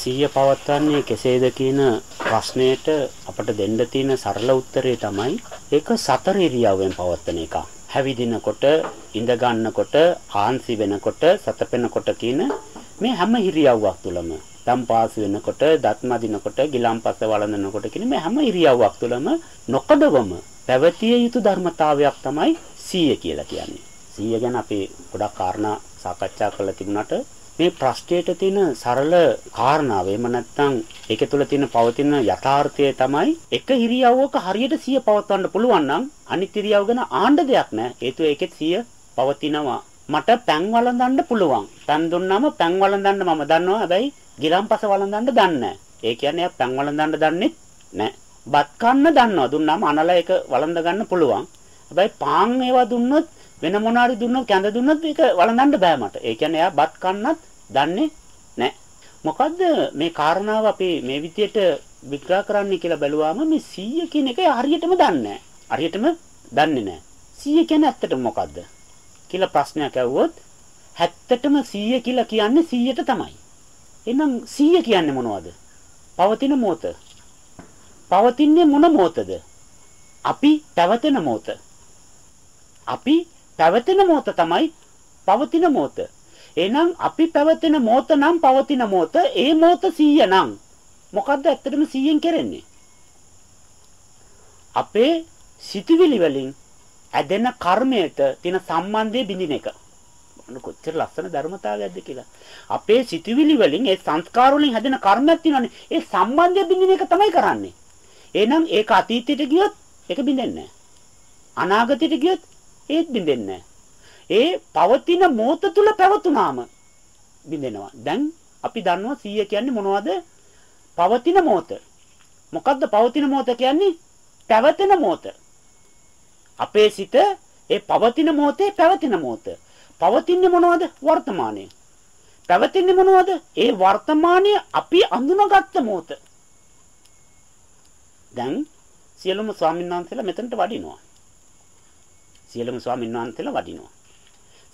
සිහිය පවත්වන්නේ කෙසේද කියන ප්‍රශ්නයට අපට දෙන්න තියෙන සරල උත්තරය තමයි ඒක සතර ඉරියව්වෙන් පවත්වන එක. හැවිදිනකොට, ඉඳ ගන්නකොට, ආන්සි වෙනකොට, සතපෙනකොට කියන මේ හැම ඉරියව්වක් තුළම දම් පාස් වෙනකොට, දත් මදිනකොට, ගිලම්පස වළඳනකොට කියන මේ හැම ඉරියව්වක් තුළම නොකඩවම පැවතිය යුතු ධර්මතාවයක් තමයි සීය කියලා කියන්නේ. සීය ගැන අපි ගොඩක් කාරණා සාකච්ඡා කරලා තිබුණාට මේ ප්‍රශ්නයට තියෙන සරල කාරණාව එහෙම නැත්නම් ඒකේ තුල තියෙන පවතින යථාර්ථය තමයි එක ඉරියව්වක හරියට සිය පවත්වන්න පුළුවන් නම් අනිත් ඉරියව් ගැන ආණ්ඩ දෙයක් නැහැ. හේතුව ඒකෙත් සිය පවතිනවා. මට පැන් වළඳන්න පුළුවන්. පැන් දුන්නාම පැන් වළඳන්න මම දන්නවා. හැබැයි ගිලම්පස වළඳන්න දන්නේ නැහැ. ඒ කියන්නේ පැන් වළඳන්න දන්නේ නැහැ. බත් කන්න දන්නවා. දුන්නාම අනලා ඒක වළඳ ගන්න පුළුවන්. හැබැයි පාන් ඒවා දුන්නොත් වෙන මොනාරි දුන්නොත් කැඳ දුන්නොත් ඒක වළඳන්න බෑ මට. ඒ කියන්නේ එයා බත් කන්නත් දන්නේ නැහැ. මොකද්ද මේ කාරණාව අපි මේ විදියට විග්‍රහ කරන්න කියලා බැලුවාම මේ 100 කියන එක හරියටම දන්නේ හරියටම දන්නේ නැහැ. 100 කියන්නේ ඇත්තටම මොකද්ද? කියලා ප්‍රශ්නයක් ඇහුවොත් ඇත්තටම 100 කියලා කියන්නේ 100ට තමයි. එහෙනම් 100 කියන්නේ මොනවද? පවතින මොහොත. පවතින්නේ මොන මොහොතද? අපි පැවතෙන මොහොත. අපි පැවතෙන මොහොත තමයි පවතින මොහොත. එහෙනම් අපි පැවතෙන මොහොත නම් පවතින මොහොත ඒ මොහොත 100 නම් මොකද්ද ඇත්තටම 100න් කරන්නේ? අපේ සිතුවිලි වලින් ඇදෙන කර්මයට තියෙන සම්බන්ධය බිඳින එක. මොන කොච්චර ලස්සන ධර්මතාවයක්ද කියලා. අපේ සිතුවිලි වලින් ඒ සංස්කාර වලින් හැදෙන කර්මයක් තියෙනවානේ. ඒ සම්බන්ධය බිඳින එක තමයි කරන්නේ. එහෙනම් ඒක අතීතයට ගියොත් ඒක බිඳෙන්නේ නැහැ. අනාගතයට ගියොත් ඒත් බිඳෙන්නේ ඒ පවතින මොහොත තුල පැවතුනාම බිඳෙනවා. දැන් අපි දන්නවා 100 කියන්නේ මොනවද? පවතින මොහොත. මොකද්ද පවතින මොහොත කියන්නේ? පැවතෙන මොහොත. අපේ සිත ඒ පවතින මොහොතේ පැවතින මොහොත. පවතින්නේ මොනවද? වර්තමානයේ. පැවතින්නේ මොනවද? ඒ වර්තමානයේ අපි අඳුනගත්ත මොහොත. දැන් සියලුම ස්වාමීන් වහන්සේලා මෙතනට වඩිනවා. සියලුම ස්වාමීන් වහන්සේලා වඩිනවා.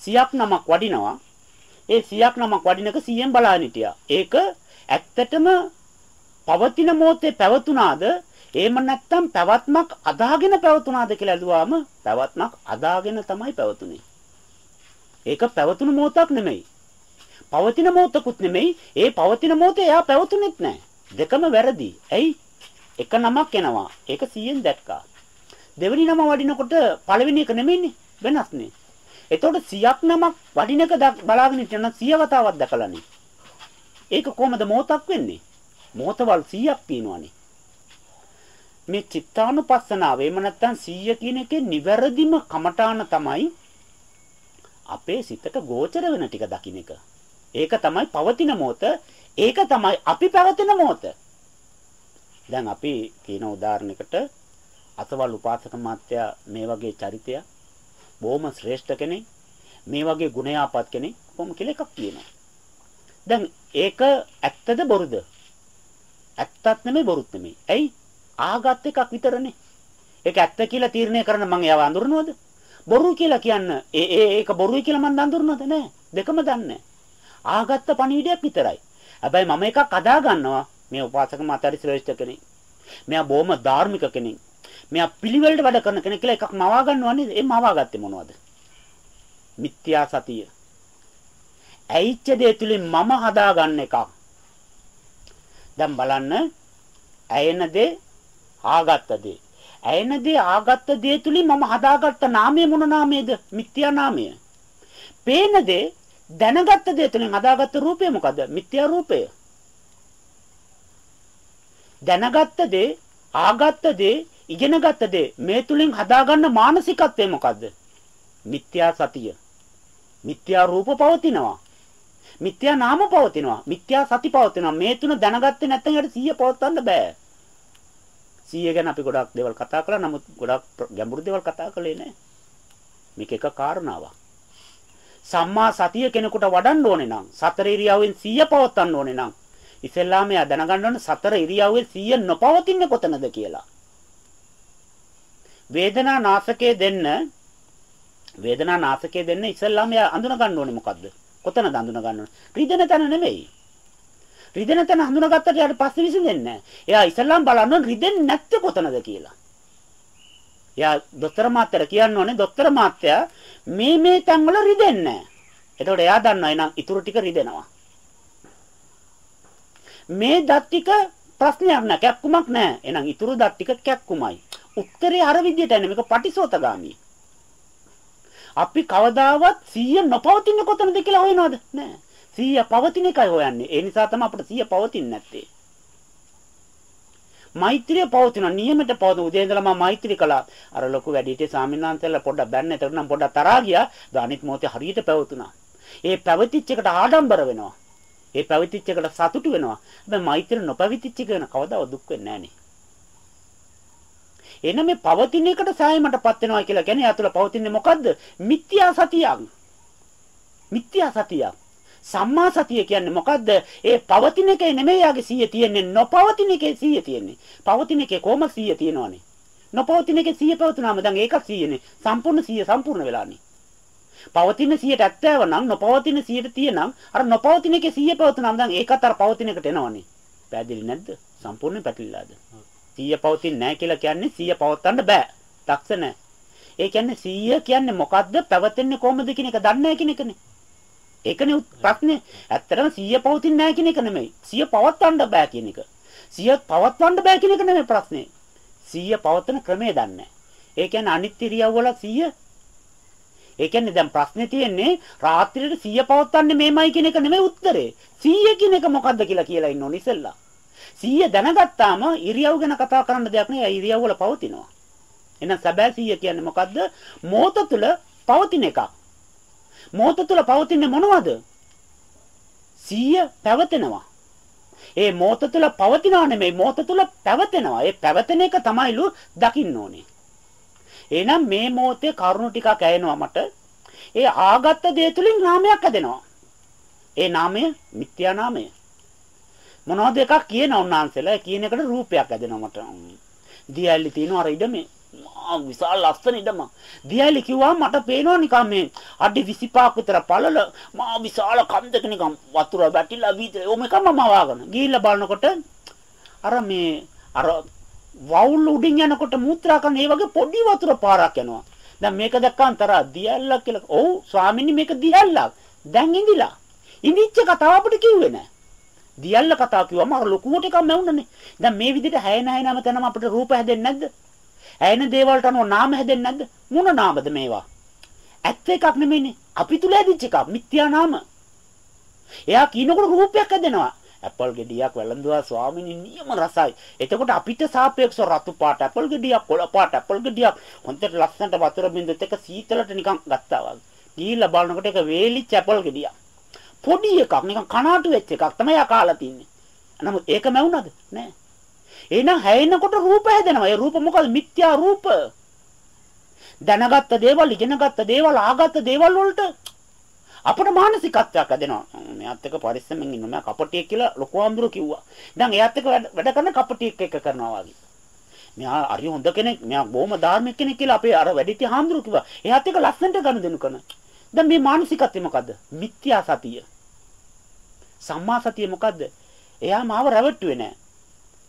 100ක් නමක් වඩිනවා. ඒ 100ක් නමක් වඩිනක 100න් බලාගෙන හිටියා. ඒක ඇත්තටම පවතින මොහොතේ පැවතුනාද එහෙම නැත්නම් පැවත්මක් අදාගෙන පැවතුනාද කියලා ඇදුවාම පැවත්මක් අදාගෙන තමයි පැවතුනේ. ඒක පැවතුණු මොහොතක් නෙමෙයි. පවතින මොහොතකුත් නෙමෙයි. ඒ පවතින මොහොතේ එයා පැවතුනේත් නැහැ. දෙකම වැරදි. ඇයි? එක නමක් එනවා. ඒක 100න් දැක්කා. දෙවෙනි නම වඩිනකොට පළවෙනි එක නෙමෙයිනේ වෙනස්නේ. එතකොට 100ක් නමක් වඩින එක බලාගෙන ඉන්න 100 වතාවක් දැකලානේ. ඒක කොහමද මොහොතක් වෙන්නේ? මොහොතවල් 100ක් තියෙනවානේ. මේ චිත්තානුපස්සනාව එහෙම නැත්නම් 100 කියන එකේ නිවැරදිම කමඨාන තමයි අපේ සිතට ගෝචර වෙන ටික දකින්න එක. ඒක තමයි පවතින මොහොත. ඒක තමයි අපි පැවතෙන මොහොත. දැන් අපි කියන උදාහරණයකට අතවල් උපාසක මාත්‍යා මේ වගේ චරිතය බොහොම ශ්‍රේෂ්ඨ කෙනෙක් මේ වගේ ගුණයාපත් කෙනෙක් කොහොම කියලා එකක් තියෙනවා. දැන් ඒක ඇත්තද බොරුද? ඇත්තත් නෙමෙයි බොරුත් නෙමෙයි. ඇයි? ආගත් එකක් විතරනේ. ඒක ඇත්ත කියලා තීරණය කරන මම එයාව අඳුරනවද? බොරු කියලා කියන්න ඒ ඒ ඒක බොරුයි කියලා මම අඳුරනවද නෑ. දෙකම දන්නේ ආගත්ත පණිවිඩයක් විතරයි. හැබැයි මම එකක් අදා ගන්නවා මේ උපාසක මාතාරි ශ්‍රේෂ්ඨ කෙනෙක්. මෙයා බොහොම ධාර්මික කෙනෙක්. මෙයා පිළිවෙලට වැඩ කරන කෙනෙක් කියලා එකක් මවා ගන්නවා නේද? ඒ මවා ගත්තේ මොනවද? මිත්‍යා සතිය. ඇයිච්ච දේ තුලින් මම හදාගන්න එකක්. දැන් බලන්න ඇයෙන දේ ආගත්ත දේ. ඇයෙන දේ ආගත්ත දේ තුලින් මම හදාගත්ත නාමය මොන නාමයේද? මිත්‍යා නාමය. පේන දේ දැනගත්ත දේ තුලින් හදාගත්ත රූපය මොකද? මිත්‍යා රූපය. දැනගත්ත දේ ආගත්ත දේ ඉගෙනගත්ත දේ මේ තුලින් හදාගන්න මානසිකත්වය මොකද්ද? මිත්‍යා සතිය. මිත්‍යා රූප පවතිනවා. මිත්‍යා නාම පවතිනවා. මිත්‍යා සති පවතිනවා. මේ තුන දැනගත්තේ නැත්නම් යට 100 පවත්වන්න බෑ. 100 ගැන අපි ගොඩක් දේවල් කතා කළා. නමුත් ගොඩක් ගැඹුරු දේවල් කතා කළේ නෑ. මේක එක කාරණාවක්. සම්මා සතිය කෙනෙකුට වඩන්න ඕනේ නම් සතර ඉරියව්වෙන් 100 පවත්වන්න ඕනේ නම් ඉස්සෙල්ලාම එයා දැනගන්න ඕනේ සතර ඉරියව්වේ 100 නොපවතින්නේ කොතනද කියලා. වේදනා නාසකයේ දෙන්න වේදනා නාසකයේ දෙන්න ඉස්සෙල්ලාම එයා අඳුන ගන්න ඕනේ මොකද්ද? කොතනද අඳුන ගන්න ඕනේ? රිදෙන තැන නෙවෙයි. රිදෙන තැන හඳුනාගත්තට යාට පස්සේ විසඳෙන්නේ නැහැ. එයා ඉස්සල්ලාම බලන්න රිදෙන්නේ නැත්තේ කොතනද කියලා. එයා දොස්තර මාත්‍යට කියන්න ඕනේ දොස්තර මාත්‍යා මේ මේ තැන් වල රිදෙන්නේ නැහැ. එතකොට එයා දන්නවා එහෙනම් ඊටු ටික රිදෙනවා. මේ දත් ටික ප්‍රශ්නයක් නෑ කැක්කුමක් නෑ. එහෙනම් ඊටු දත් ටික කැක්කුමයි. උත්තරේ අර විදියට එන්නේ මේක පටිසෝතගාමි. අපි කවදාවත් 100 නොපවතින කොතනද කියලා හොයනවද? නෑ. 100 පවතින එකයි හොයන්නේ. ඒ නිසා තමයි අපිට 100 පවතින්නේ නැත්තේ. මෛත්‍රිය පවතින නියමයට පවතින උදේ ඉඳලා මම මෛත්‍රී කළා. අර ලොකු වැඩිහිටිය ස්වාමීන් පොඩ්ඩක් බැන්න. එතකොට නම් පොඩ්ඩක් තරහා ගියා. අනිත් මොහොතේ හරියට පැවතුණා. ඒ පැවතිච්ච එකට ආඩම්බර වෙනවා. ඒ පැවතිච්ච එකට සතුටු වෙනවා. හැබැයි මෛත්‍රිය නොපැවතිච්ච එක වෙන කවදාවත් දුක් වෙන්නේ නැහැ එන මේ පවතින එකට සෑයීමටපත් වෙනවා කියලා කියන්නේ යා තුළ පවතින්නේ මොකද්ද? මිත්‍යා සතියක්. මිත්‍යා සතියක්. සම්මා සතිය කියන්නේ මොකද්ද? ඒ පවතින එකේ නෙමෙයි යාගේ සීය තියෙන්නේ නොපවතින එකේ සීය තියෙන්නේ. පවතින එකේ කොහොම සීය තියෙනවනේ. නොපවතින එකේ සීය පවතුනාම දැන් ඒකක් සීයනේ. සම්පූර්ණ සීය සම්පූර්ණ වෙලානේ. පවතින 170 නම් නොපවතින 100ට තියෙනම් අර නොපවතින එකේ 100 පවතුනනම් දැන් ඒකත් අර පවතින එකට එනවනේ. පැහැදිලි නැද්ද? සම්පූර්ණයෙන් පැටලිලාද? 100 පවතින්නේ නැහැ කියලා කියන්නේ 100 පවත්වන්න බෑ. දක්ෂ නැහැ. ඒ කියන්නේ 100 කියන්නේ මොකද්ද? පැවතෙන්නේ කොහොමද කියන එක දන්නේ නැහැ කියන එකනේ. ඒකනේ ප්‍රශ්නේ. ඇත්තටම 100 පවතින්නේ නැහැ කියන එක නෙමෙයි. 100 පවත්වන්න බෑ කියන එක. 100 පවත්වන්න බෑ කියන එක නෙමෙයි ප්‍රශ්නේ. 100 පවත්වන ක්‍රමය දන්නේ ඒ කියන්නේ අනිත් ඉරියව් වල 100 ඒ කියන්නේ දැන් ප්‍රශ්නේ තියෙන්නේ රාත්‍රියට 100 පවත්වන්නේ මේමයි කියන එක නෙමෙයි උත්තරේ. 100 කියන එක මොකද්ද කියලා කියලා ඉන්න ඕනේ ඉස්සෙල්ලා. 100 දැනගත්තාම ඉරියව් ගැන කතා කරන්න දෙයක් නෑ. ඉරියව් වල පවතිනවා. එහෙනම් සැබෑ 100 කියන්නේ මොකද්ද? මොහොත තුල පවතින එකක්. මොහොත තුල පවතින්නේ මොනවද? සිහිය පැවතෙනවා. ඒ මොහොත තුල පවතිනවා නෙමෙයි මොහොත තුල පැවතෙනවා. ඒ පැවතෙන එක තමයිලු දකින්න ඕනේ. එහෙනම් මේ මොහොතේ කරුණු ටිකක් ඇයෙනවා මට. ඒ ආගත්ත දේ තුලින් නාමයක් හැදෙනවා. ඒ නාමය මිත්‍යා නාමය. මොනවද එකක් කියන උන්නාන්සලා කියන එකට රූපයක් හැදෙනවා මට. දියැලි තියෙනවා අර ඉඩමේ විශාල ලස්සන ඉඩම. දියැලි කිව්වා මට පේනවා නිකන් මේ අඩි 25ක් විතර පළල මා විශාල කන්දක නිකන් වතුර වැටිලා විතර ඔම එකම මවාගෙන. ගිහිල්ලා බලනකොට අර මේ අර වවුල් උඩින් යනකොට මූත්‍රා කරන ඒ වගේ පොඩි වතුර පාරක් යනවා. දැන් මේක දැක්කම තරහ දියැල්ලක් කියලා. ඔව් ස්වාමීනි මේක දියැල්ලක්. දැන් ඉඳිලා. ඉඳිච්ච කතාව අපිට කිව්වේ නෑ. දියැල්ල කතාව කිව්වම අර ලොකුවට එකක් මැවුණනේ. දැන් මේ විදිහට හැය නැය නම තැනම අපිට රූප හැදෙන්නේ නැද්ද? ඇයෙන දේවල්ට අනුව නාම හැදෙන්නේ නැද්ද? මොන නාමද මේවා? ඇත්ත එකක් නෙමෙයිනේ. අපි තුල ඇදිච්ච එකක්. මිත්‍යා නාම. එයා කිනකොට රූපයක් හැදෙනවා. ඇපල් ගෙඩියක් වැළඳුවා ස්වාමීනි නියම රසයි. එතකොට අපිට සාපේක්ෂව රතු පාට ඇපල් ගෙඩියක් කොළ පාට ඇපල් ගෙඩියක් හොඳට ලස්සනට වතුර බින්දුත් එක සීතලට නිකන් ගත්තා වගේ. ගිහිල්ලා බලනකොට ඒක වේලිච්ච ඇපල් ගෙඩියක්. පොඩි එකක් නිකන් කනාටු වෙච්ච එකක් තමයි ආ කාලා තින්නේ. නමුත් ඒක මැවුනද? නෑ. එහෙනම් හැයෙනකොට රූප හැදෙනවා. ඒ රූප මොකද? මිත්‍යා රූප. දැනගත්ත දේවල්, ඉගෙනගත්ත දේවල්, ආගත්ත දේවල් වලට අපට මානසිකත්වයක් හැදෙනවා. මෙයාත් එක්ක පරිස්සමෙන් ඉන්න. මම කපටියෙක් කියලා ලොකු අඳුර කිව්වා. දැන් එයාත් එක්ක වැඩ කරන කපටියෙක් එක්ක කරනවා වගේ. මෙයා හරි හොඳ කෙනෙක්. මෙයා බොහොම ධාර්මික කෙනෙක් කියලා අපේ අර වැඩිටි හාමුදුරු කිව්වා. එයාත් එක්ක ලස්සනට ගනුදෙනු කරන. දැන් මේ මානසිකත්වය මොකද්ද? මිත්‍යා සතිය. සම්මා සතිය මොකද්ද? එයා මාව රැවට්ටුවේ නෑ.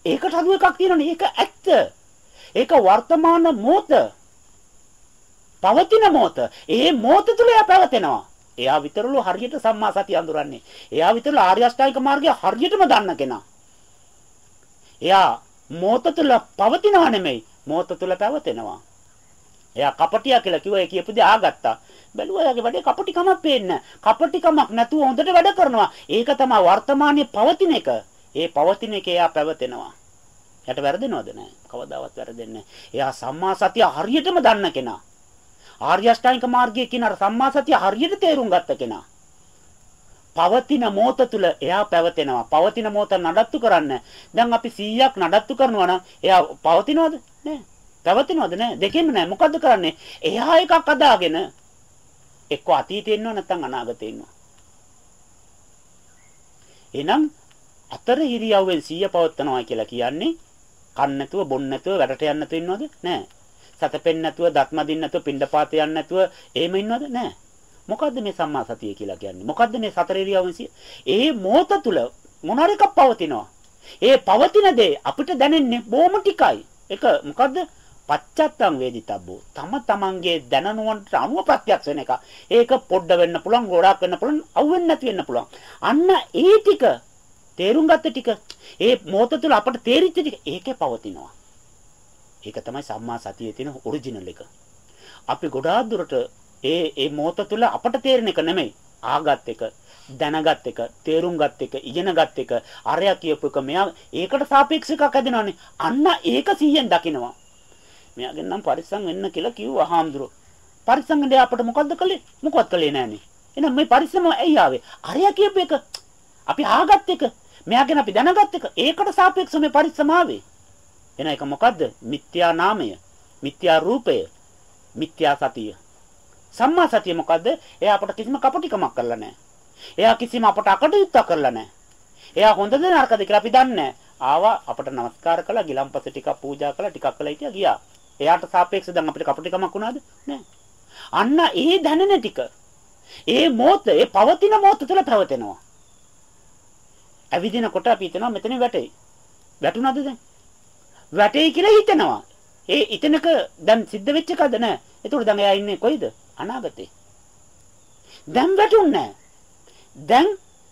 ඒකට හදු එකක් තියෙනනේ. ඒක ඇත්ත. ඒක වර්තමාන මොහොත. පවතින මොහොත. ඒ මොහොත තුල එයා පැවතෙනවා. එයා විතරලු හරියට සම්මා සතිය අඳුරන්නේ. එයා විතරලු ආර්ය අෂ්ටාංගික මාර්ගය හරියටම දන්න කෙනා. එයා මොහොත තුල පවතිනව නෙමෙයි. මොහොත තුල පැවතෙනවා. එයා කපටියා කියලා කිව්වා ඒ කියපු දේ ආගත්තා. බැලුවා එයාගේ වැඩේ කපටිකමක් පේන්නේ කපටිකමක් නැතුව හොඳට වැඩ කරනවා. ඒක තමයි වර්තමානයේ පවතින එක. ඒ පවතින එක එයා පැවතෙනවා. එයාට වැරදෙනවද නැහැ? කවදාවත් වැරදෙන්නේ එයා සම්මා සතිය හරියටම දන්න කෙනා. ආර්ය අෂ්ටාංගික මාර්ගයේ කියන අර සම්මා සතිය හරියට තේරුම් ගත්ත කෙනා. පවතින මොහොත තුල එයා පැවතෙනවා. පවතින මොහොත නඩත්තු කරන්න. දැන් අපි 100ක් නඩත්තු කරනවා නම් එයා පවතිනවද? නෑ. පැවතිනවද නෑ. දෙකෙන්ම නෑ. මොකද්ද කරන්නේ? එයා එකක් අදාගෙන එක්ක අතීතේ ඉන්නව නැත්නම් අනාගතේ ඉන්නව. එහෙනම් අතර ඉරියව්වෙන් සිය පවත්නවා කියලා කියන්නේ කන්න නැතුව බොන්න නැතුව වැඩට යන්න නැතුව ඉන්නවද? නෑ. සතපෙන්න නැතුව දත් මදින්න නැතුව පින්ඩපාත යන්න නැතුව එහෙම ඉන්නවද? නෑ. මොකද්ද මේ සම්මා සතිය කියලා කියන්නේ? මොකද්ද මේ සතර ඉරියව්වෙන් සිය? ඒ මොහොත තුල මොනවා එකක් පවතිනවා. ඒ පවතින දේ අපිට දැනෙන්නේ බොහොම ටිකයි. ඒක මොකද්ද? පච්චත්තං වේදිතබ්බෝ. තම තමන්ගේ දැනනුවන්ට අනුව ප්‍රත්‍යක්ෂ වෙන එක. ඒක පොඩ්ඩ වෙන්න පුළුවන්, ගොඩාක් වෙන්න පුළුවන්, අවුෙන්නේ නැති වෙන්න පුළුවන්. අන්න ඒ ටික තේරුම් ගත්ත ටික ඒ මොහොත තුළ අපට තේරිච්ච ටික ඒකේ පවතිනවා. ඒක තමයි සම්මා සතියේ තියෙන ඔරිජිනල් එක. අපි ගොඩාක් දුරට ඒ ඒ මොහොත තුළ අපට තේරෙන එක නෙමෙයි ආගත් එක දැනගත් එක තේරුම් ගත් එක ඉගෙනගත් එක අරයා කියපු එක මෙයා ඒකට සාපේක්ෂ එකක් හදනවානේ අන්න ඒක 100ෙන් දකිනවා මෙයාගෙන් නම් පරිස්සම් වෙන්න කියලා කිව්වා හාමුදුරුවෝ. පරිස්සම් වෙන්නේ අපිට මොකද්ද කළේ? මොකවත් කළේ නෑනේ එහෙනම් මේ පරිස්සම ඇයි ආවේ? අරයා කියපු එක. අපි ආගත් එක. මෙයාගෙන අපි දැනගත් එක. ඒකට සාපේක්ෂව මේ පරිස්සම ආවේ. එන එක මොකද්ද? මිත්‍යා නාමය මිත්‍යා රූපය මිත්‍යා සතිය. සම්මා සතිය මොකද්ද? එයා අපට කිසිම කපටිකමක් කරලා නැහැ. එයා කිසිම අපට අකටයුත්තක් කරලා නැහැ. එයා හොඳද නරකද කියලා අපි දන්නේ නැහැ. ආවා අපට නමස්කාර කළා ගිලම්පස ටිකක් පූජා කළා ටිකක් කළා හිටියා ගියා. එයාට සාපේක්ෂව දැන් අපිට කපටිකමක් වුණාද? නැහැ. අන්න ඒ දැනෙන ටික ඒ මොහොත ඒ පවතින මොහොත තුළ පැවතෙනවා. ඇවිදිනකොට අපි හිතනවා මෙතන වැටේ. වැටුණාද දැන්? වැටේ කියලා හිතනවා. ඒ ඉතනක දැන් සිද්ධ වෙච්ච එකද නැහැ. ඒතකොට දැන් එයා ඉන්නේ කොයිද? අනාගතේ. දැන් වැටුන්නේ නැහැ. දැන්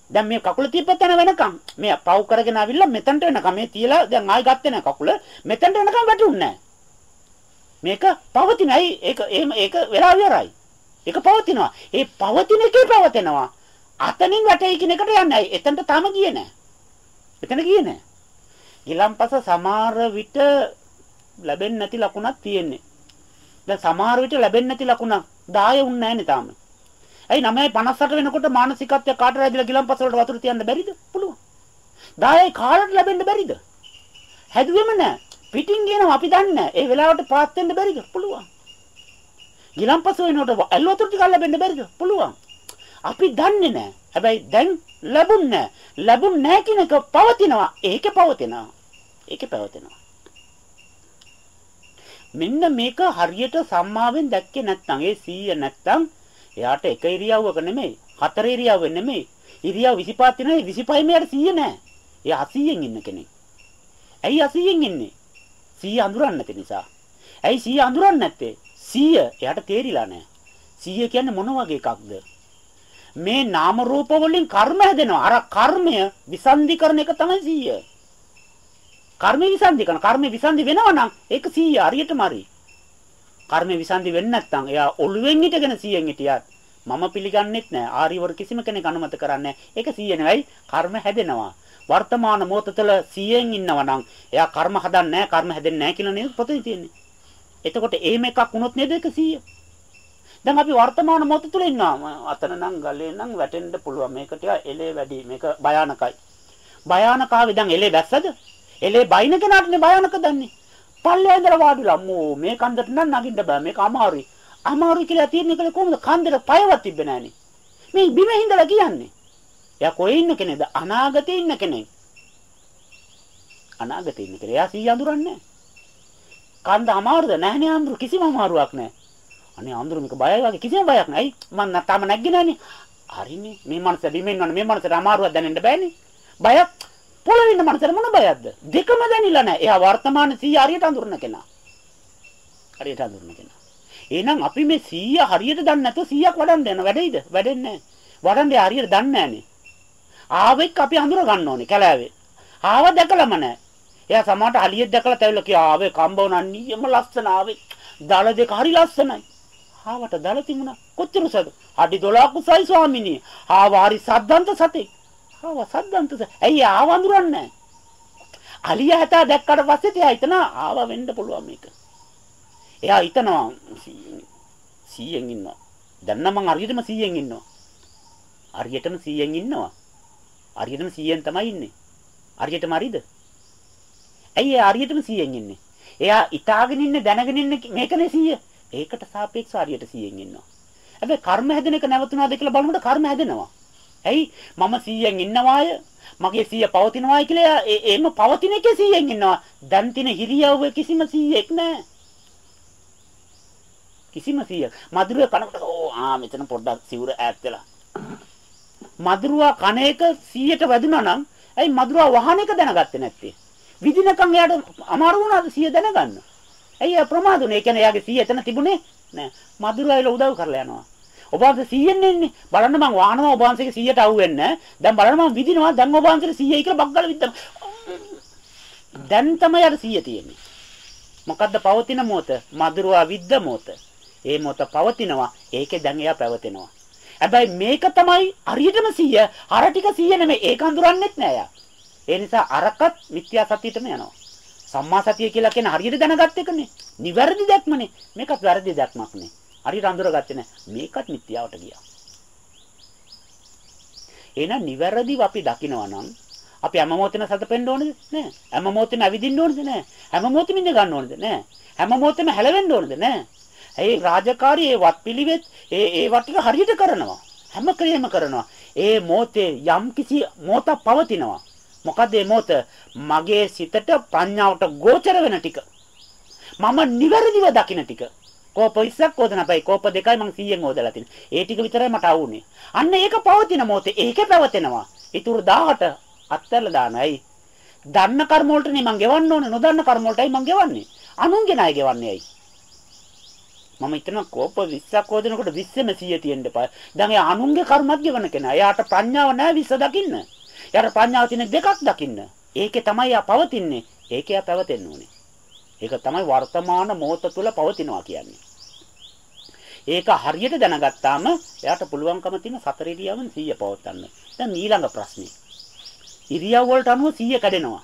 දැන් මේ කකුල තියපතන වෙනකම් මේ පව් කරගෙන ආවිල්ලා මෙතනට වෙනකම් මේ තියලා දැන් ආයි ගත්තේ නැහැ කකුල මෙතනට වෙනකම් වැටුන්නේ මේක පවතිනයි. ඒක එහෙම ඒක වෙලා ඉවරයි ඒක පවතිනවා. ඒ පවතින එකේ පවතිනවා. අතනින් වැටේ කියන එකට යන්නේ එතනට තාම ගියේ නැහැ. එතන ගියේ නැහැ. ගිලම්පස සමහර විට ලැබෙන්නේ නැති ලකුණක් තියෙන්නේ. දැන් සමහර විට ලැබෙන්නේ නැති ලකුණක් 10 උන්නේ නැහැ නේ තාම. ඇයි 9:58 වෙනකොට මානසිකත්වය කාට රැදිලා ගිලම්පස වලට වතුර තියන්න බැරිද? පුළුවන්. 10යි කාලට ලැබෙන්න බැරිද? හැදුවෙම නෑ. පිටින් කියනවා අපි දන්නේ නෑ. ඒ වෙලාවට පාත් වෙන්න බැරිද? පුළුවන්. ගිලම්පස වෙනකොට ඇල් වතුර ටිකක් ලැබෙන්න බැරිද? පුළුවන්. අපි දන්නේ නෑ. හැබැයි දැන් ලැබුන්නේ නෑ. ලැබුන්නේ නෑ කියන එක පවතිනවා. ඒකේ පවතිනවා. ඒකේ පවතිනවා. මෙන්න මේක හරියට සම්මාවෙන් දැක්කේ නැත්නම් ඒ 100 නැත්නම් එයාට එක ඉරියව්වක නෙමෙයි, හතර ඉරියව්වෙ නෙමෙයි. ඉරියව් 25 තියෙනවා 25 මෙයාට 100 නෑ. එයා 80ෙන් ඉන්න කෙනෙක්. ඇයි 80ෙන් ඉන්නේ? 100 අඳුරන්නේ නැති නිසා. ඇයි 100 අඳුරන්නේ නැත්තේ? 100 එයාට තේරිලා නෑ. 100 කියන්නේ මොන වගේ එකක්ද? මේ නාම රූප වලින් කර්ම හැදෙනවා. අර කර්මය විසන්ධි කරන එක තමයි 100. කර්ම විසන්ධි කරන කර්ම විසන්ධි වෙනවා නම් ඒක 100 හරියටම හරි. කර්ම විසන්ධි වෙන්නේ නැත්නම් එයා ඔළුවෙන් හිටගෙන 100න් හිටියත් මම පිළිගන්නෙත් නෑ. ආරියවර කිසිම කෙනෙක් අනුමත කරන්නේ ඒක 100 නෙවෙයි කර්ම හැදෙනවා. වර්තමාන මොහොතතල 100න් ඉන්නවා නම් එයා කර්ම හදන්නේ නෑ කර්ම හැදෙන්නේ නෑ කියලා නේද පොතේ තියෙන්නේ. එතකොට එහෙම එකක් වුණොත් නේද ඒක 100 දැන් අපි වර්තමාන මොහොත තුල ඉන්නවා. අතන නම් ගලේ නම් වැටෙන්න පුළුවන්. මේක ටික එලේ වැඩි. මේක භයානකයි. භයානකාවේ දැන් එලේ බැස්සද එලේ බයින කෙනාටනේ භයානක දන්නේ. පල්ලේ ඉඳලා වාඩිලා. අම්මෝ මේ කන්දට නම් නගින්න බෑ. මේක අමාරුයි. අමාරුයි කියලා තියෙන එකල කොහොමද කන්දට පයවත් තිබ්බේ නෑනේ. මේ බිම හිඳලා කියන්නේ. එයා කොහේ ඉන්න කෙනෙක්ද? අනාගතේ ඉන්න කෙනෙක්. අනාගතේ ඉන්න කෙනෙක්. එයා සී අඳුරන්නේ කන්ද අමාරුද? නැහනේ අඳුර කිසිම අමාරුවක් නෑ. අනේ අඳුර මේක බයයි වගේ කිසිම බයක් නෑ. අයි මං තාම නැග්ගේ නෑනේ. හරිනේ. මේ මනස බිම ඉන්නවනේ මේ මනසට අමාරුවක් දැනෙන්න බෑනේ. බයක් පොළවේ ඉන්න මනසට මොන බයක්ද? දෙකම දැනිලා නැහැ. එයා වර්තමාන 100 හරියට අඳුරන කෙනා. හරියට අඳුරන කෙනා. එහෙනම් අපි මේ 100 හරියට දන්නේ නැතුව 100ක් වඩන්න යන වැඩේද? වැඩෙන්නේ නැහැ. වඩන්නේ හරියට දන්නේ නැහනේ. ආවෙක් අපි අඳුර ගන්න ඕනේ කැලෑවේ. ආව දැකලම නැහැ. එයා සමහරට අලියෙක් දැකලා තැවිලා කියා ආවේ කම්බවන නියම ලස්සන ආවේ. දල දෙක හරි ලස්සනයි. ආවට දල තිබුණා. කොච්චර උසද? අඩි 12ක් උසයි ස්වාමිනී. ආව හරි සද්දන්ත සතෙක්. ආව සද්දන්තද ඇයි ආව අඳුරන්නේ අලියා හැතා දැක්කට පස්සේ එයා හිතනවා ආව වෙන්න පුළුවන් මේක එයා හිතනවා 100න් ඉන්නවා. දැන් නම් මං හරියටම 100න් ඉන්නවා. හරියටම 100න් ඉන්නවා. හරියටම 100න් තමයි ඉන්නේ. හරියටම හරිද? ඇයි එයා හරියටම 100න් ඉන්නේ? එයා ඉතාලගෙන ඉන්නේ දැනගෙන ඉන්නේ මේකනේ 100 ඒකට සාපේක්ෂව හරියට 100න් ඉන්නවා. හැබැයි කර්ම හැදෙන එක නැවතුණාද කියලා බලනකොට කර්ම හැදෙනවා. ඇයි? මම 100න් ඉන්නවාය. මගේ 100 පවතිනවායි කියලා එහෙම පවතින එකේ 100න් ඉන්නවා. දැන් තින හිරියව්ව කිසිම 100ක් නැහැ. කිසිම සීයක්. මధుරය කනකොට ඕ ආ මෙතන පොඩ්ඩක් සිවුර ඈත් වෙලා. මధుරවා කන එක 100ට වැදුනා නම් ඇයි මధుරවා වහන එක දැනගත්තේ නැත්තේ? විදිනකම් එයාට අමාරු වුණාද 100 දැනගන්න? ඇයි එයා ප්‍රමාද වුණේ? ඒ කියන්නේ එයාගේ 100 එතන තිබුණේ නෑ. මధుරවායිල උදව් කරලා යනවා. ඔබ වහන්සේ 100ෙන් එන්නේ? බලන්න මං වහනවා ඔබ වහන්සේගේ 100ට අහු වෙන්න දැන් බලන්න මං විදිනවා. දැන් ඔබ වහන්සේට 100යි කියලා බග්ගල විද්දම. දැන් තමයි අර 100 තියෙන්නේ. මොකද්ද පවතින මොත මధుරවා විද්ද මොත ඒ මොහොත පවතිනවා. ඒකේ දැන් එයා පැවතෙනවා. හැබැයි මේක තමයි හරියටම 100. අර ටික 100 නෙමෙයි. ඒක අඳුරන්නෙත් නෑ යා. ඒ නිසා අරකට මිත්‍යා සතියටම යනවා. සම්මා සතිය කියලා කියන හරියට දැනගත් එකනේ. නිවැරදි දැක්මනේ. මේකත් වැරදි දැක්මක් නේ. හරියට අඳුරගත්තේ නැහැ. මේකත් මිත්‍යාවට ගියා. එහෙනම් නිවැරදිව අපි දකිනවා නම් අපි හැම මොහොතේම සතපෙන්න ඕනේද? නෑ. හැම මොහොතේම ඇවිදින්න ඕනේද? නෑ. හැම මොහොතේම ඉඳ ගන්න ඕනේද? නෑ. හැම මොහොතේම හැලවෙන්න ඕනේද? නෑ. ඒ රාජකාරී ඒ වත්පිළිවෙත් ඒ ඒ වටික හරියට කරනවා. හැම ක්‍රියෙම කරනවා. ඒ මොහොතේ යම් කිසි මොහොතක් පවතිනවා. මොකද මේ මොහොත මගේ සිතට ප්‍රඥාවට ගෝචර වෙන ටික. මම නිවැරදිව දකින ටික. කෝප 20ක් ඕදන බයි කෝප දෙකයි මං 100ෙන් ඕදලා තිනේ. ඒ ටික විතරයි මට ආවුනේ. අන්න ඒක පවතින මොහොතේ ඒකේ පැවතෙනවා. ඊටුරු 18 අත්හැරලා දානයි. දන්න කර්ම වලටනේ මං ගෙවන්න ඕනේ. නොදන්න කර්ම වලටයි මං ගෙවන්නේ. අනුන්ගේ ණය ගෙවන්නේ ඇයි? මම හිතන කෝප 20ක් ඕදනකොට 20ෙම 100 තියෙන්න එපා. දැන් ඒ අනුන්ගේ කර්මයක් ගෙවන කෙනා. එයාට ප්‍රඥාව නැහැ 20 දකින්න. එයාට ප්‍රඥාව තියෙන දෙකක් දකින්න. ඒකේ තමයි යා පවතින්නේ. ඒකේ යා පැවතෙන්න ඕනේ. ඒක තමයි වර්තමාන මොහොත තුල පවතිනවා කියන්නේ. ඒක හරියට දැනගත්තාම එයාට පුළුවන්කම තියෙන සතර ඉරියව්වෙන් 100 පවත්වන්න. දැන් ඊළඟ ප්‍රශ්නේ. ඉරියව් වලට අනුව 100 කැඩෙනවා.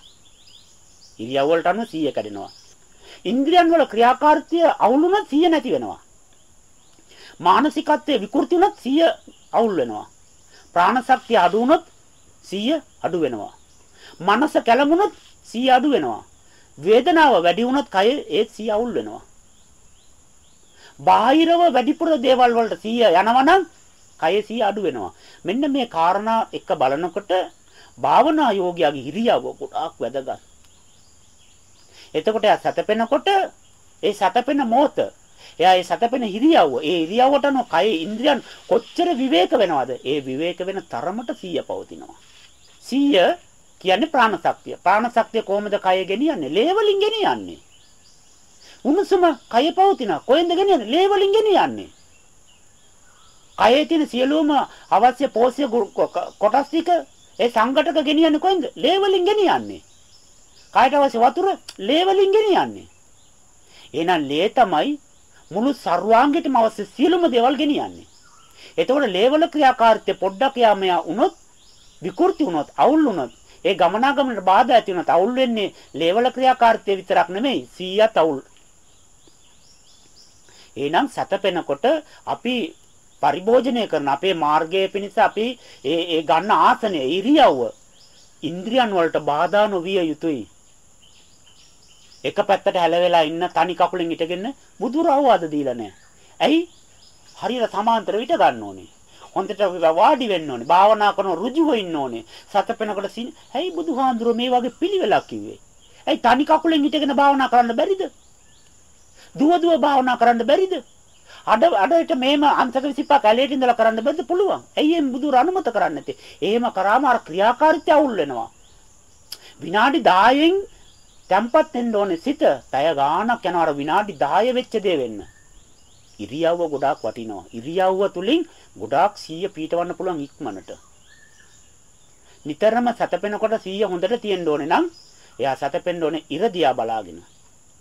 ඉරියව් වලට අනුව 100 කැඩෙනවා. ඉන්ද්‍රියන් වල ක්‍රියාකාරීත්වය අවුල් වුණොත් 100 නැති වෙනවා. මානසිකත්වයේ විකෘති වුණොත් 100 අවුල් වෙනවා. ප්‍රාණ ශක්තිය අඩු වුණොත් 100 අඩු වෙනවා. මනස කැළඹුණොත් 100 අඩු වෙනවා. වේදනාව වැඩි වුණොත් කය ඒත් 100 අවුල් වෙනවා. බාහිරව වැඩිපුර දේවල් වලට 100 යනවනම් කය 100 අඩු වෙනවා. මෙන්න මේ කාරණා එක බලනකොට භාවනා යෝගියාගේ හිරියව ගොඩාක් වැදගත්. එතකොට එයා සතපෙනකොට ඒ සතපෙන මොහොත එයා ඒ සතපෙන හිරියව ඒ ඉරියව්වට අනුව කය ඉන්ද්‍රියන් කොච්චර විවේක වෙනවද? ඒ විවේක වෙන තරමට 100 පවතිනවා. 100 කියන්නේ ප්‍රාණ ශක්තිය. ප්‍රාණ ශක්තිය කොහොමද කය ගෙනියන්නේ? ලේ වලින් ගෙනියන්නේ. උණුසුම කය පවතින කොහෙන්ද ගෙනියන්නේ? ලේ වලින් ගෙනියන්නේ. කයේ තියෙන සියලුම අවශ්‍ය පෝෂ්‍ය කොටස් ටික ඒ සංඝටක ගෙනියන්නේ කොහෙන්ද? ලේ වලින් ගෙනියන්නේ. කායට අවශ්‍ය වතුර ලේ වලින් ගෙනියන්නේ. එහෙනම් ලේ තමයි මුළු සර්වාංගයටම අවශ්‍ය සියලුම දේවල් ගෙනියන්නේ. එතකොට ලේවල ක්‍රියාකාරීත්වය පොඩ්ඩක් යාමයා වුණොත් විකෘති වුණොත් අවුල් වුණොත් ඒ ගමනාගමනට බාධා ඇති වුණත් අවුල් වෙන්නේ ලේවල ක්‍රියාකාරීත්වය විතරක් නෙමෙයි 100ත් අවුල්. එහෙනම් සැතපෙනකොට අපි පරිභෝජනය කරන අපේ මාර්ගයේ පිණිස අපි ඒ ඒ ගන්න ආසනය ඉරියව්ව ඉන්ද්‍රියන් වලට බාධා නොවිය යුතුයි. එක පැත්තට හැලවෙලා ඉන්න තනි කකුලෙන් හිටගෙන බුදුර අවවාද දීලා නැහැ. ඇයි? හරියට සමාන්තර විට ගන්න ඕනේ. හොඳට වාඩි වෙන්න ඕනේ. භාවනා කරන ඍජුව ඉන්න ඕනේ. සතපෙනකොට සින් ඇයි බුදුහාඳුර මේ වගේ පිළිවෙලක් කිව්වේ? ඇයි තනි කකුලෙන් හිටගෙන භාවනා කරන්න බැරිද? දුව දුව භාවනා කරන්න බැරිද? අඩ අඩට මේම අන්තක 25 කැලේට ඉඳලා කරන්න බැද්ද පුළුවන්. ඇයි එම් බුදුර අනුමත කරන්නේ නැත්තේ? එහෙම කරාම අර ක්‍රියාකාරීත්වය අවුල් වෙනවා. විනාඩි 10න් තැම්පත් වෙන්න ඕනේ සිත. පැය ගාණක් යනවා අර විනාඩි 10 වෙච්ච දේ වෙන්න. ඉරියව්ව ගොඩාක් වටිනවා. ඉරියව්ව තුලින් ගොඩාක් 100 පීටවන්න පුළුවන් ඉක්මනට. නිතරම සැතපෙනකොට 100 හොඳට තියෙන්න ඕනේ නම් එයා සැතපෙන්න ඕනේ ඉර දිහා බලාගෙන.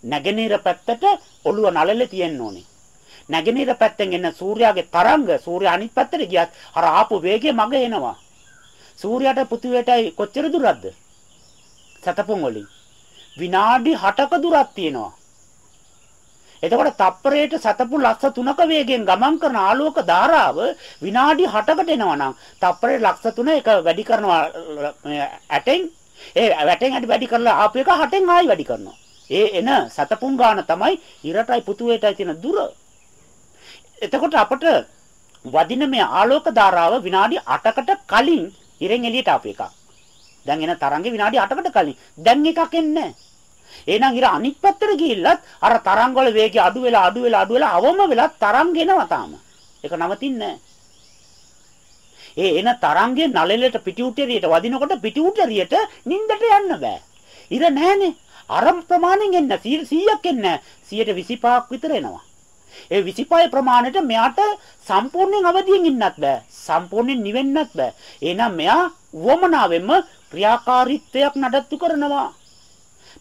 නැගෙනහිර පැත්තට ඔළුව නළලේ තියෙන්න ඕනේ. නැගෙනහිර පැත්තෙන් එන සූර්යාගේ තරංග සූර්යා අනිත් පැත්තට ගියත් අර ආපු වේගය මග එනවා. සූර්යාට පෘථිවියටයි කොච්චර දුරක්ද? සතපොන් වලින් විනාඩි 8ක දුරක් තියෙනවා. එතකොට තප්පරයට සතපු ලක්ෂ 3ක වේගයෙන් ගමන් කරන ආලෝක ධාරාව විනාඩි 8කට එනවා නම් තප්පරේ ලක්ෂ 3 එක වැඩි කරනවා ඇටෙන් ඒ වැටෙන් ඇටි වැඩි කරලා ආපු එක 8ෙන් ආයි වැඩි කරනවා. ඒ එන සතපුන් ගාන තමයි ඉරටයි පුතුවේටයි තියෙන දුර. එතකොට අපට වදින මේ ආලෝක ධාරාව විනාඩි 8කට කලින් ඉරෙන් එළියට ආපු එකක්. දැන් එන තරංගේ විනාඩි 8කට කලින්. දැන් එකක් එන්නේ එහෙනම් ඉර අනිත් පැත්තට ගිහිල්ලත් අර තරංග වල වේගය අඩු වෙලා අඩු වෙලා අඩු වෙලා අවම වෙලා තරංග එනවා තාම. ඒක නවතින්නේ ඒ එන තරංගේ නළලට පිටිඋටරියට වදිනකොට පිටිඋටරියට නිින්දට යන්න බෑ. ඉර නැහනේ. අර ප්‍රමාණයෙන් එන්න 100ක් එන්න 125ක් විතර එනවා. ඒ 25 ප්‍රමාණයට මෙයාට සම්පූර්ණයෙන් අවදියෙන් ඉන්නත් බෑ. සම්පූර්ණයෙන් නිවෙන්නත් බෑ. එහෙනම් මෙයා වමනාවෙන්ම ක්‍රියාකාරීත්වයක් නඩත්තු කරනවා.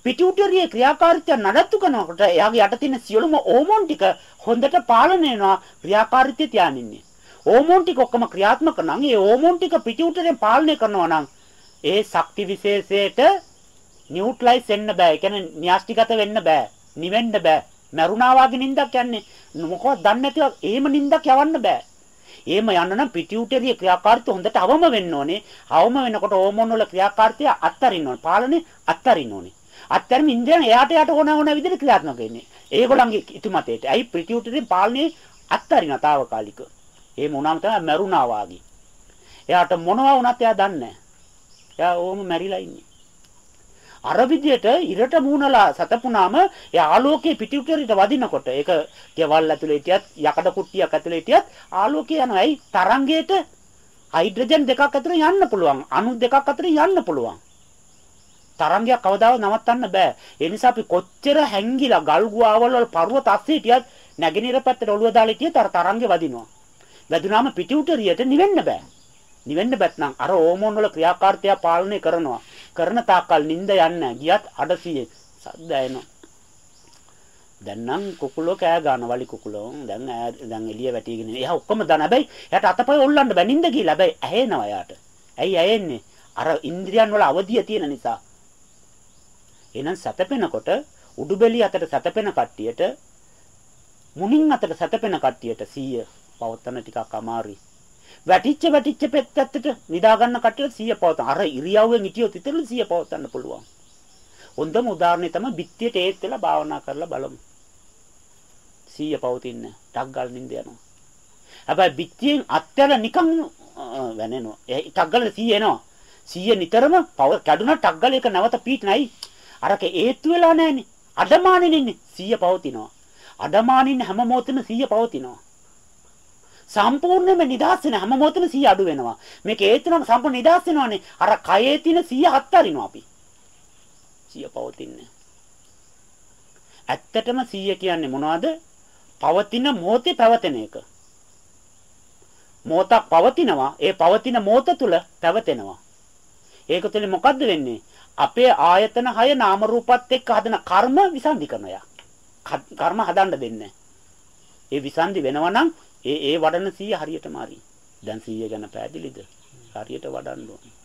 පිටිඋටරියේ ක්‍රියාකාරීත්වය නඩත්තු කරනකොට එයාගේ යට තියෙන සියලුම හෝමෝන් ටික හොඳට පාලනය වෙනවා ක්‍රියාකාරීත්වය තියානින්නේ. හෝමෝන් ටික ඔක්කොම ක්‍රියාත්මක නම් ඒ හෝමෝන් ටික පිටිඋටරියෙන් පාලනය කරනවා නම් ඒ ශක්ති විශේෂයට නියුට්‍රලයිස් වෙන්න බෑ. ඒ කියන්නේ න්‍යාස්ටිගත වෙන්න බෑ. නිවෙන්න බෑ. මරුණා වගේ නිින්දක් යන්නේ. මොකවත් දන්නේ නැතිව එහෙම නිින්දක් යවන්න බෑ. එහෙම යන්න නම් පිටිඋටරිය ක්‍රියාකාරීත්වය හොඳට අවම වෙන්න ඕනේ. අවම වෙනකොට හෝමෝන් වල ක්‍රියාකාරීත්වය අත්තරින්න ඕනේ. පාලනේ අත්තරින්න ඕනේ. අත්‍තරම ඉන්ද්‍රයන් එයාට යට ඕන ඕන විදිහට ක්‍රියාත්මක වෙන්නේ. ඒගොල්ලන්ගේ ඉතිමතේට. ඇයි පිටිඋටරින් පාලනේ අත්තරින తాවකාලික. ඒ මොනවාම තමයි මරුණා වාගේ. එයාට මොනවා වුණත් එයා දන්නේ නැහැ. එයා ඕම මැරිලා ඉන්නේ. අර විදියට ඉරට මූණලා සතපුනාම ඒ ආලෝකයේ පිටිඋටරිට වදිනකොට ඒක ගෙවල් ඇතුලේ හිටියත් යකඩ කුට්ටියක් ඇතුලේ හිටියත් ආලෝකය යනවා. ඇයි තරංගයට හයිඩ්‍රජන් දෙකක් අතර යන්න පුළුවන්. අණු දෙකක් අතර යන්න පුළුවන්. තරංගයක් කවදාවත් නවත්තන්න බෑ. ඒ නිසා අපි කොච්චර හැංගිලා ගල් ගුවාවල් වල පර්වත අස්සේ හිටියත් නැගෙනහිර පැත්තට ඔළුව දාලා හිටියත් අර තරංගේ වදිනවා. වැදුනාම පිටිඋටරියට නිවෙන්න බෑ. නිවෙන්න බැත්නම් අර හෝමෝන් වල ක්‍රියාකාරීත්වය පාලනය කරනවා. කරන තාක්කල් නිින්ද යන්නේ ගියත් අඩසියේ සද්ද එනවා. දැන් නම් කුකුලෝ කෑ ගන්න වලි කුකුලෝ දැන් දැන් එළිය වැටිගෙන එයා ඔක්කොම දන හැබැයි එයාට අතපය ඔල්ලන්න බෑ නිින්ද ගිහලා හැබැයි ඇහෙනවා එයාට. ඇයි ඇහෙන්නේ? අර ඉන්ද්‍රියන් වල අවදිය තියෙන නිසා. එහෙනම් සැතපෙනකොට උඩුබෙලිය අතට සැතපෙන කට්ටියට මුණින් අතට සැතපෙන කට්ටියට 100 පවත්තන ටිකක් අමාරුයි. වැටිච්ච වැටිච්ච පෙත්තට නිදා ගන්න කට්ටියට 100 පවත්තන. අර ඉරියව්වෙන් හිටියොත් විතර 100 පවත්තන්න පුළුවන්. හොඳම උදාහරණය තමයි බිත්තියට ඒත් වෙලා භාවනා කරලා බලමු. 100 පවතින්න ටක් ගාලා නිින්ද යනවා. හැබැයි බිත්තියෙන් අත්‍යල නිකන් වැනෙනවා. ඒ ටක් ගාලා 100 එනවා. 100 නිතරම කැඩුනා ටක් ගාලා ඒක නැවත පීට නැයි. අරක ඒත්තු වෙලා නැහනේ. අඩමානෙන් ඉන්නේ 100 පවතිනවා. අඩමානින් හැම මොහොතෙම 100 පවතිනවා. සම්පූර්ණයෙන්ම නිදහස් වෙන හැම මොහොතෙම 100 අඩු වෙනවා. මේක ඒත්තුනම සම්පූර්ණ නිදහස් වෙනවානේ. අර කයේ තියෙන 100 හත් අරිනවා අපි. 100 පවතින්නේ. ඇත්තටම 100 කියන්නේ මොනවද? පවතින මොහොතේ පැවතෙන එක. මොහොතක් පවතිනවා. ඒ පවතින මොහොත තුල පැවතෙනවා. ඒක තුළ මොකද්ද වෙන්නේ? අපේ ආයතන 6 නාම රූපات එක්ක හදන කර්ම විසන්ධි කරනවා. කර්ම හදන්න දෙන්නේ ඒ විසන්ධි වෙනවා නම් ඒ ඒ වඩන 100 හරියටම හරි. දැන් 100 ගැන පැහැදිලිද? හරියට වඩන්න ඕනේ.